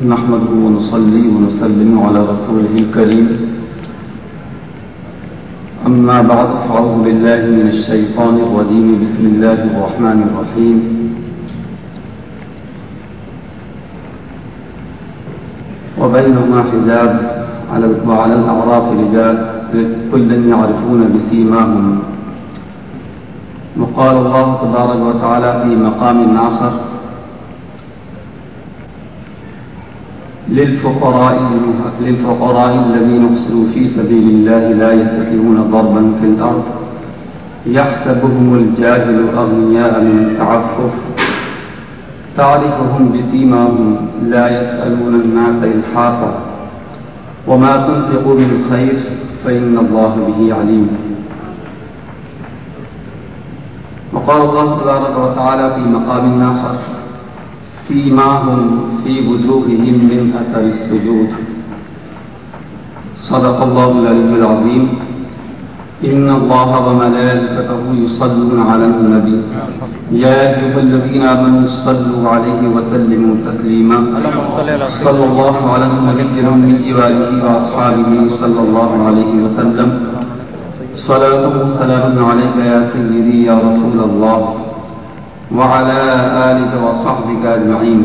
نحمده ونصلي ونسلم على رسوله الكريم. أما بعد، فأعوذ بالله من الشيطان الرجيم. بسم الله الرحمن الرحيم. وبينهما حجاب على وعلى الأعراف رجال كل يعرفون بسيماهم. وقال الله تبارك وتعالى في مقام آخر للفقراء للفقراء الذين احصلوا في سبيل الله لا يستطيعون ضربا في الأرض. يحسبهم الجاهل أغنياء من التعفف. تعرفهم بسيماهم. لا يسألون الناس إلحافا وما تنفقوا من خير فإن الله به عليم. وقال الله تبارك وتعالى في مقام آخر سيماهم في وجوههم من أثر السجود. صدق الله العلي العظيم. إن الله وملائكته يصلون على النبي. يا أيها الذين آمنوا صلوا عليه وسلموا تسليما. صلى الله على النبي الأمي وآله وأصحابه صلى الله عليه وسلم. صلاة وسلام عليك يا سيدي يا رسول الله. وعلى آلك وصحبك أجمعين.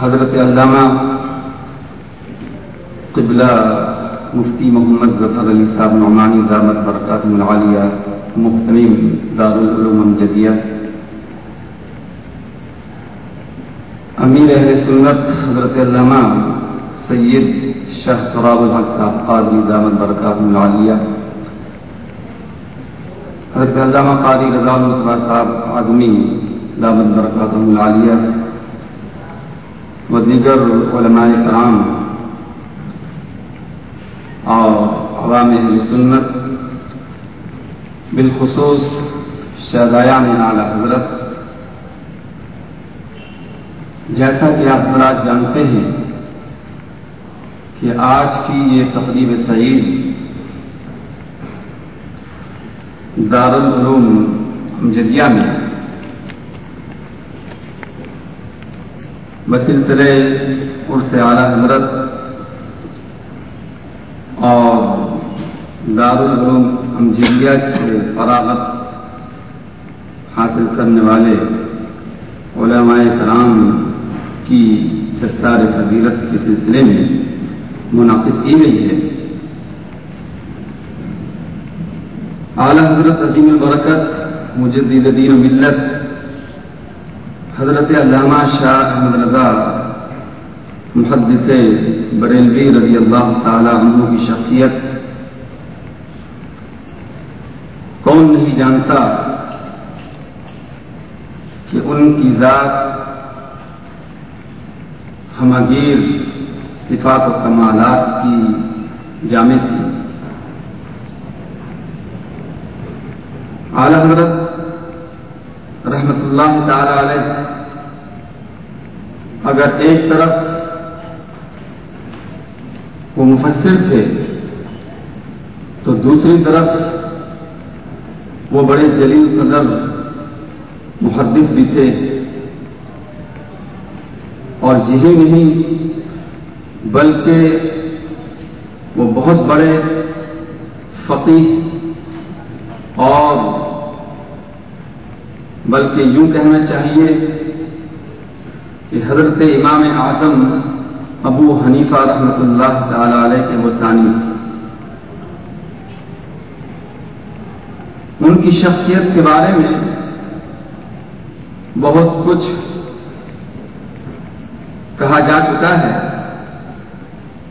حضرت علامہ قبلہ مفتی محمد ظفر علی صاحب نعمانی دامت برکات العالیہ مختلف دارالعلوم جدیہ امیر اہل سنت حضرت علامہ سید شاہ تراب الحق صاحب قاضی دامت برکات العالیہ۔ حضرت علامہ قاضی رضا الصلاح صاحب آدمی دامت برکات العالیہ۔ و دیگر علماء کرام اور عوام سنت، بالخصوص شہدایان اعلی حضرت، جیسا کہ آپ حضرات جانتے ہیں کہ آج کی یہ تقریب سعید دارالعلوم جدیہ میں بسلسلے عرس اعلی حضرت اور دارالعلوم امجیلیہ سے فراغت حاصل کرنے والے علماء کرام کی دستار فضیلت کے سلسلے میں منعقد کی گئی ہے۔ اعلی حضرت عظیم البرکت، مجدد دین و ملت، حضرت علامہ شاہ احمد رضا، محدث بریلوی رضی اللہ تعالی عنہ کی شخصیت۔ کون نہیں جانتا کہ ان کی ذات ہمگیر صفات و کمالات کی جامع تھی۔ اعلی حضرت رحمت اللہ تعالی علیہ اگر ایک طرف وہ مفسر تھے، تو دوسری طرف وہ بڑے جلیل قدر محدث بھی تھے۔ اور یہی نہیں بلکہ وہ بہت بڑے فقیر اور بلکہ یوں کہنا چاہیے کہ حضرت امام اعظم ابو حنیفہ رحمۃ اللہ تعالی علیہ کے وسانی ان کی شخصیت کے بارے میں بہت کچھ کہا جا چکا ہے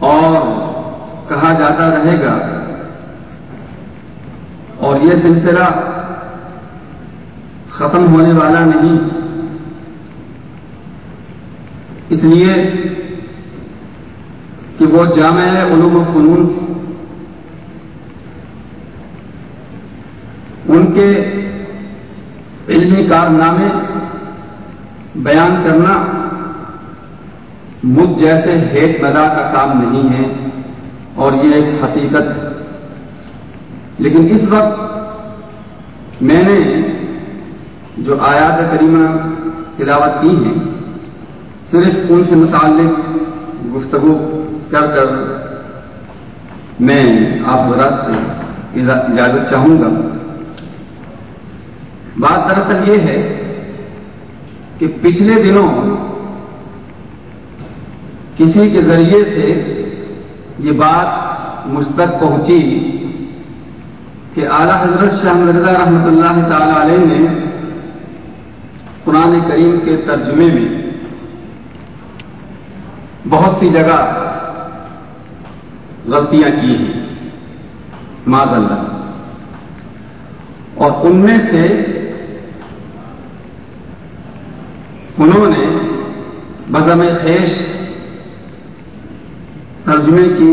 اور کہا رہے گا۔ اور یہ سلسلہ ختم ہونے والا نہیں۔ اس لیے کہ وہ جامع علوم و فنون ان کے علمی کارنامے بیان کرنا مجھ جیسے ہیٹ مدا کا کام نہیں ہے۔ اور یہ ایک حقیقت لیکن اس وقت میں نے جو آیات کریمہ تلاوت کی ہیں، صرف ان سے متعلق گفتگو کر کر میں آپ برات سے اجازت چاہوں گا۔ بات دراصل یہ ہے کہ پچھلے دنوں کسی کے ذریعے سے یہ بات مجھ تک پہنچی کہ اعلی حضرت شاہ مرزا رحمۃ اللہ تعالی علیہ نے قرآن کریم کے ترجمے میں بہت سی جگہ غلطیاں کی ہیں ماض اللہ۔ اور ان میں سے انہوں نے بزم خیش ترجمے کی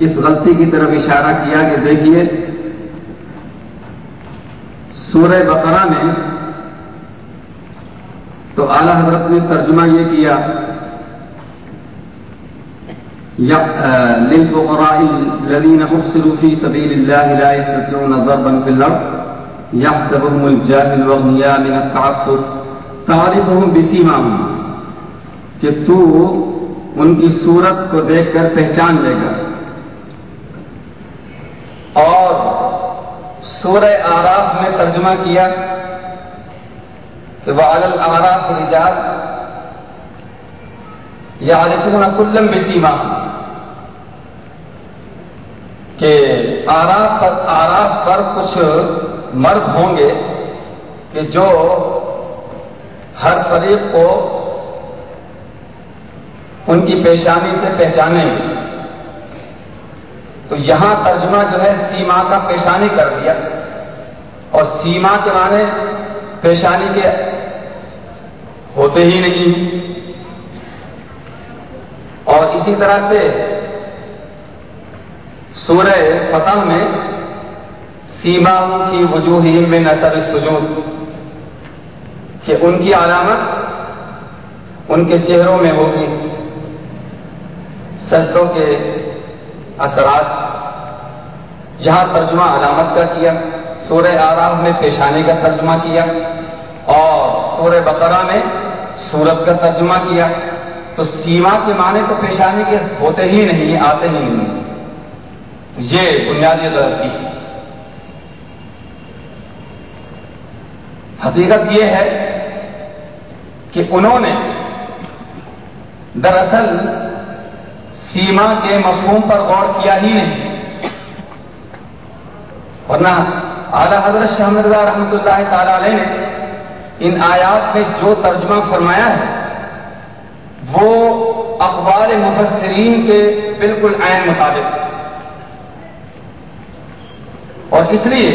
اس غلطی کی طرف اشارہ کیا کہ دیکھیے، سورہ بقرہ میں تو اعلی حضرت نے ترجمہ یہ کیا للفقراء الذين حصلوا في سبيل الله لا يستطيعون ضربا في يحسبهم الجاهل من تعرفهم بسيماهم کہ تو ان کی صورت کو دیکھ کر پہچان لے گا۔ اور سورہ آراف میں ترجمہ کیا، کہ وہ عالل آراف رجال یا عالفون کلم بسیما کہ آراف پر آراف پر کچھ مرد ہوں گے کہ جو ہر فریق کو ان کی پیشانی سے پہچانے۔ تو یہاں ترجمہ جو ہے سیما کا پیشانی کر دیا۔ اور سیما کے معنی پیشانی کے ہوتے ہی نہیں۔ اور اسی طرح سے سورہ فتح میں سیما کی وجوہ میں نظر سجود، کہ ان کی علامت ان کے چہروں میں ہوگی۔ سجدوں کے اثرات یہاں ترجمہ علامت کا کیا، سورہ آرام میں پیشانی کا ترجمہ کیا، اور سورہ بقرہ میں سورت کا ترجمہ کیا۔ تو سیما کے معنی تو پیشانی کے ہوتے ہی نہیں آتے ہی نہیں۔ یہ بنیادی غلطی حقیقت یہ ہے کہ انہوں نے دراصل سیما کے مفہوم پر غور کیا ہی نہیں۔ ورنہ اعلی حضرت شاہ مرزا رحمۃ اللہ تعالی علیہ نے ان آیات میں جو ترجمہ فرمایا ہے، وہ اخبار مفسرین کے بالکل عین مطابق اور اس لیے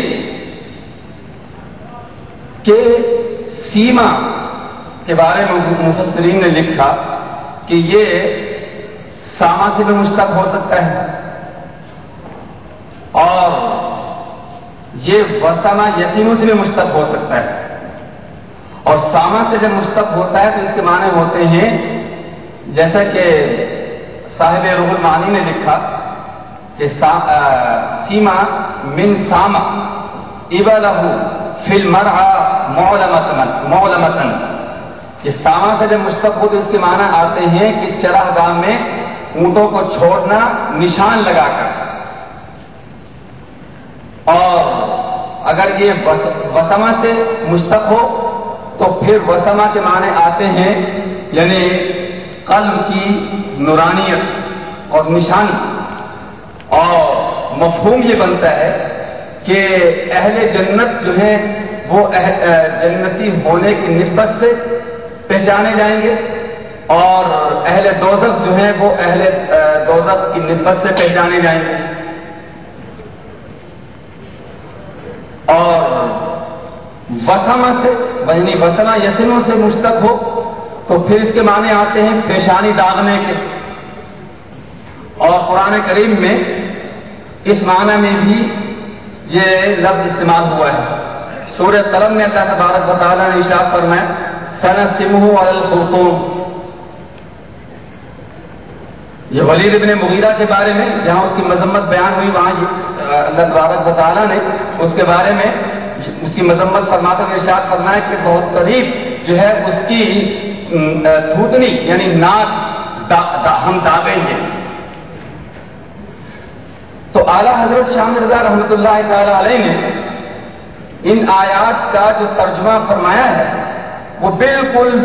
کہ سیما کے بارے میں مفسرین نے لکھا کہ یہ ساما سے بھی مشتق ہو سکتا ہے۔ اور یہ وسامہ یتیموں سے بھی مشتق ہو سکتا ہے۔ اور ساما سے جب مشتق ہوتا ہے تو اس کے معنی ہوتے ہیں، جیسا کہ صاحب روح المانی نے لکھا کہ سیما من ساما ابا لہو فل مرا مولمتن یہ ساما سے جب مشتق ہو تو اس کے معنی آتے ہیں کہ چراہ گاہ میں اونٹوں کو چھوڑنا نشان لگا کر۔ اور اگر یہ وسما سے مشتق ہو، تو پھر وسما کے معنی آتے ہیں یعنی قلب کی نورانیت اور نشانی اور مفہوم یہ بنتا ہے کہ اہل جنت جو ہے وہ جنتی ہونے کی نسبت سے پہچانے جائیں گے۔ اور اہل دوزخ جو ہیں وہ اہل دوزخ کی نسبت سے پہچانے جائیں گے۔ اور وسما سے یعنی وسنا یسنوں سے مشتق ہو، تو پھر اس کے معنی آتے ہیں پیشانی داغنے کے۔ اور قرآن کریم میں اس معنی میں بھی یہ لفظ استعمال ہوا ہے۔ سورہ قلم میں اللہ تبارک بطالہ نے اشاعت پر میں سن سمہ الخرطوم۔ یہ ولید ابن مغیرہ کے بارے میں، جہاں اس کی مذمت بیان ہوئی، وہاں اللہ تبارک بطالہ نے اس کے بارے میں اس کی مذمت فرماتے ہوئے ارشاد فرمایا کہ بہت قریب جو ہے اس کی تھوتنی یعنی ناک دا دا، ہم دابیں گے۔ تو اعلیٰ حضرت شاہ رضا رحمۃ اللہ تعالی علیہ نے ان آیات کا جو ترجمہ فرمایا ہے، وہ بالکل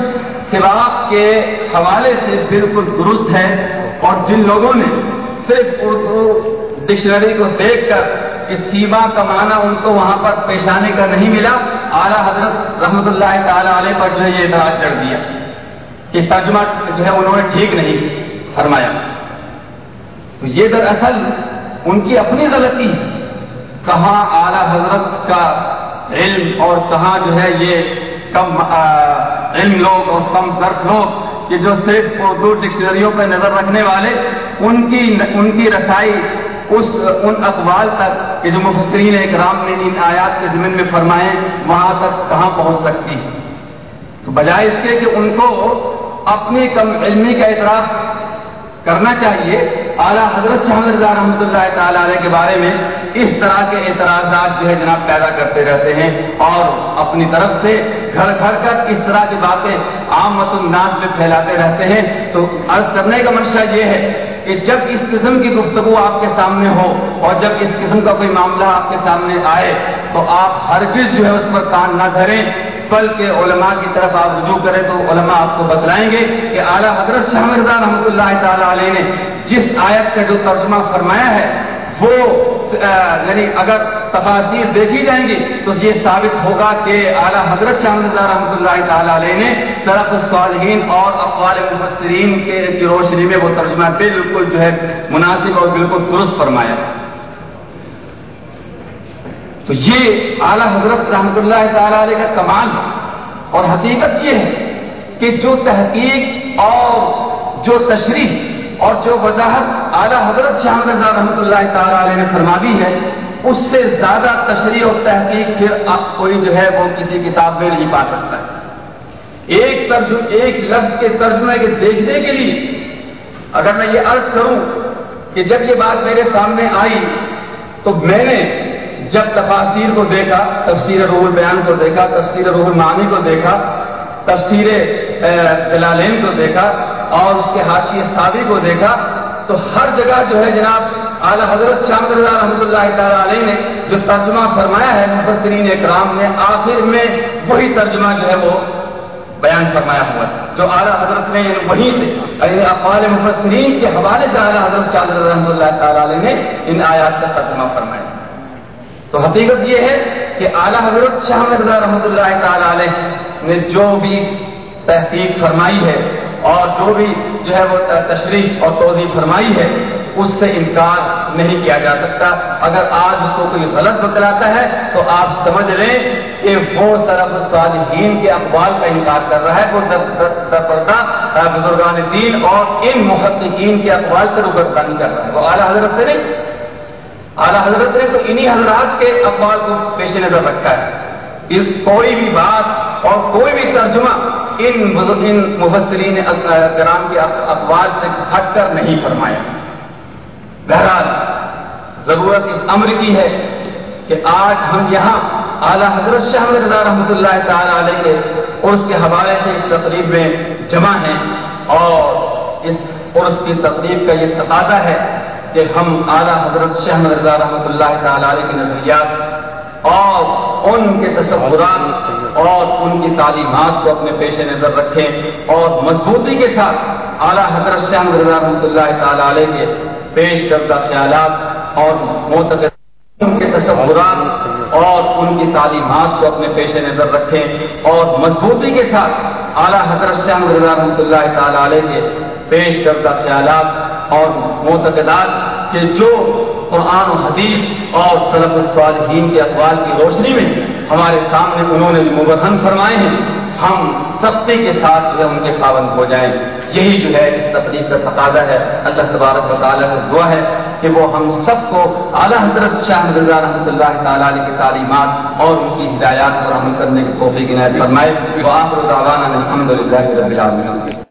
سراغ کے حوالے سے بالکل درست ہے۔ اور جن لوگوں نے صرف اردو ڈکشنری کو دیکھ کر اس سیما کا معنی ان کو وہاں پر پیشانے کا نہیں ملا، اعلیٰ حضرت رحمت اللہ تعالی علیہ پر جو ہے یہ اعتراض کر دیا کہ ترجمہ جو ہے انہوں نے ٹھیک نہیں فرمایا۔ تو یہ دراصل ان کی اپنی غلطی کہاں اعلیٰ حضرت کا علم اور کہاں جو ہے یہ کم علم لوگ اور کم ضرف لوگ کہ جو صرف اردو ڈکشنریوں پہ نظر رکھنے والے، ان کی ان کی رسائی اس، ان اقوال تک کہ جو مفسرین اکرام نے ان آیات کے ضمن میں فرمائے، وہاں تک کہاں پہنچ سکتی تو بجائے اس کے کہ ان کو اپنی کم علمی کا اعتراف کرنا چاہیے، اعلیٰ حضرت شاہ رحمۃ اللہ تعالی علیہ کے بارے میں اس طرح کے اعتراضات جو ہے جناب پیدا کرتے رہتے ہیں اور اپنی طرف سے گھر گھر کر اس طرح کی باتیں عام الناس میں پھیلاتے رہتے ہیں۔ تو عرض کرنے کا منشا یہ ہے کہ جب اس قسم کی گفتگو آپ کے سامنے ہو اور جب اس قسم کا کوئی معاملہ آپ کے سامنے آئے تو آپ ہر چیز جو ہے اس پر کان نہ دھریں۔ بلکہ علماء کی طرف آپ رجوع کریں تو علماء آپ کو بتلائیں گے کہ اعلیٰ حضرت شاہ مرزا رحمۃ اللہ تعالیٰ علیہ نے جس آیت کا جو ترجمہ فرمایا ہے وہ یعنی اگر تفاصیر دیکھی جائیں گی تو یہ ثابت ہوگا کہ اعلیٰ حضرت شاہ رحمۃ اللہ تعالیٰ علیہ نے طرف الصالحین اور اقوال مبصرین کے روشنی میں وہ ترجمہ بالکل جو ہے مناسب اور بالکل درست فرمایا۔ تو یہ اعلیٰ حضرت رحمۃ اللہ تعالیٰ علیہ کا کمال اور حقیقت یہ ہے کہ جو تحقیق اور جو تشریح اور جو وضاحت اعلیٰ حضرت شاہ رضا رحمۃ اللہ تعالیٰ علیہ نے فرما دی ہے، اس سے زیادہ تشریح اور تحقیق پھر اب کوئی جو ہے وہ کسی کتاب میں نہیں پا سکتا ہے۔ ایک ترجمہ ایک لفظ کے ترجمے کے دیکھنے کے لیے اگر میں یہ عرض کروں کہ جب یہ بات میرے سامنے آئی تو میں نے جب تفاصیر کو دیکھا، تفسیر روح البیان کو دیکھا، تفسیر روح المعانی کو دیکھا، تفسیر جلالین کو دیکھا اور اس کے حاشی صابی کو دیکھا تو ہر جگہ جو ہے جناب اعلیٰ حضرت شام رضا رحمۃ اللہ تعالیٰ علیہ نے جو ترجمہ فرمایا ہے مفسرین اکرام نے، آخر میں وہی ترجمہ جو ہے وہ بیان فرمایا ہوا جو اعلیٰ حضرت نے یعنی وہیں سے یعنی اقوال مفسرین کے حوالے سے اعلیٰ حضرت شاہ رحمۃ اللہ تعالیٰ علیہ نے ان آیات کا ترجمہ فرمایا۔ تو حقیقت یہ ہے کہ اعلیٰ حضرت شاہ رضا رحمۃ اللہ تعالیٰ علیہ نے جو بھی تحقیق فرمائی ہے اور جو بھی جو ہے وہ تشریح اور توضیع فرمائی ہے، اس سے انکار نہیں کیا جا سکتا۔ اگر آج اس کو کوئی غلط بتلاتا ہے، تو آپ سمجھ لیں کہ وہ طرف صالحین کے اقوال کا انکار کر رہا ہے۔ وہ درپردہ بزرگان دین اور ان محققین کے اقوال سے روبردانی کر رہا ہے۔ وہ اعلیٰ حضرت سے نہیں۔ اعلیٰ حضرت نے تو انہی حضرات کے اقوال کو پیش نظر رکھا ہے۔ کوئی بھی بات اور کوئی بھی ترجمہ ان ان مبصرین کرام کے اقوال سے ہٹ کر نہیں فرمایا۔ بہرحال، ضرورت اس امر کی ہے کہ آج ہم یہاں اعلیٰ حضرت شاہ رضا رحمۃ اللہ تعالی علیہ کے اور اس کے حوالے سے اس تقریب میں جمع ہیں اور اس عرس کی تقریب کا یہ تقاضا ہے کہ ہم اعلیٰ حضرت شاہ رضا رحمۃ اللہ تعالی علیہ کے نظریات اور ان کے تصورات اور ان کی تعلیمات کو اپنے پیش نظر رکھیں اور مضبوطی کے ساتھ اعلیٰ حضرت شاہ رحمۃ اللہ تعالی علیہ کے پیش کردہ خیالات اور ان کے تصورات اور ان کی تعلیمات کو اپنے پیش نظر رکھیں اور مضبوطی کے ساتھ اعلیٰ حضرت شاہ رحمۃ اللہ تعالی علیہ کے پیش کردہ خیالات اور معتقدات کہ جو قرآن و حدیث اور صرف الصالحین کے اقوال کی روشنی میں ہمارے سامنے انہوں نے مبہن فرمائے ہیں، ہم سختی کے ساتھ جو ہے ان کے پابند ہو جائیں۔ یہی جو ہے اس تقریب کا تقاضا ہے۔ اللہ تبارک و تعالیٰ سے دعا ہے کہ وہ ہم سب کو اعلیٰ حضرت شاہ رضا رحمۃ اللہ تعالیٰ علیہ کی تعلیمات اور ان کی ہدایات پر عمل کرنے کی توفیق عنایت فرمائے۔ وہ آپ الحمد للہ رب العالمین۔